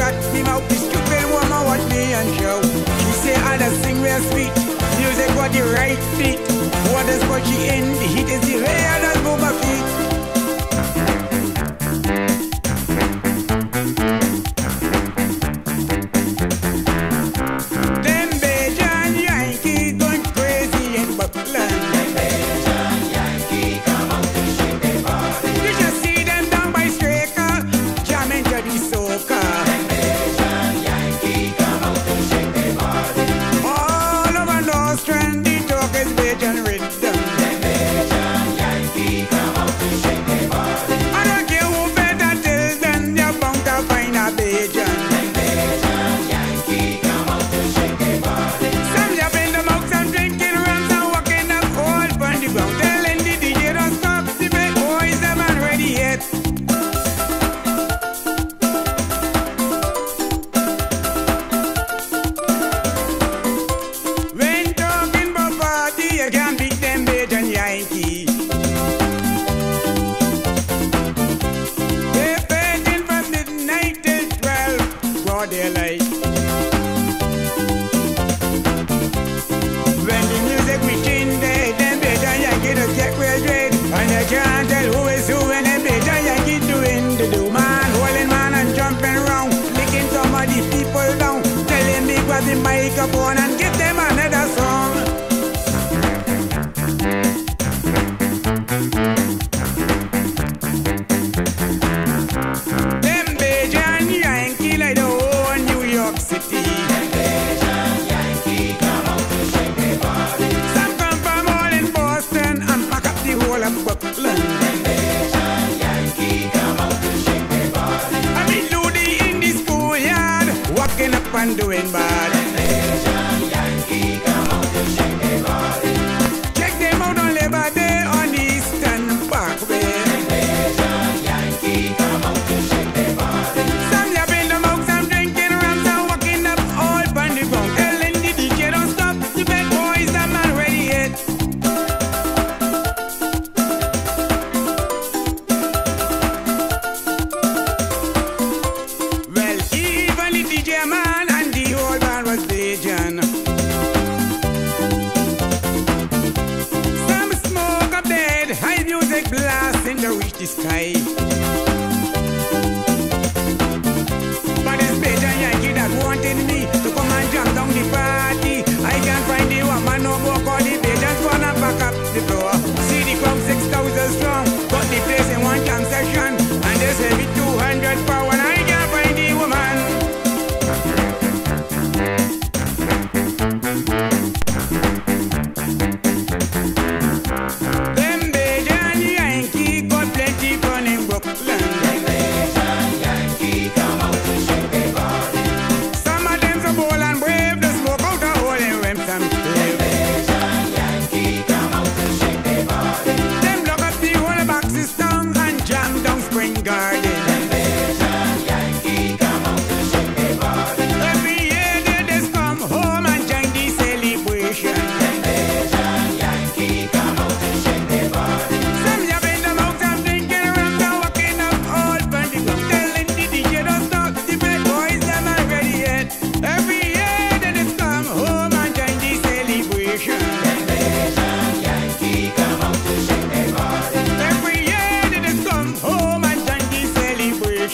shut him out, the stupid woman watch me and show. She say I da sing real sweet, music got the right beat. What is what she in, the heat is the way I microphone and give them another song. Them Bajan Yankee like the whole New York City. Music blast, blasting to reach the sky.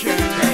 American.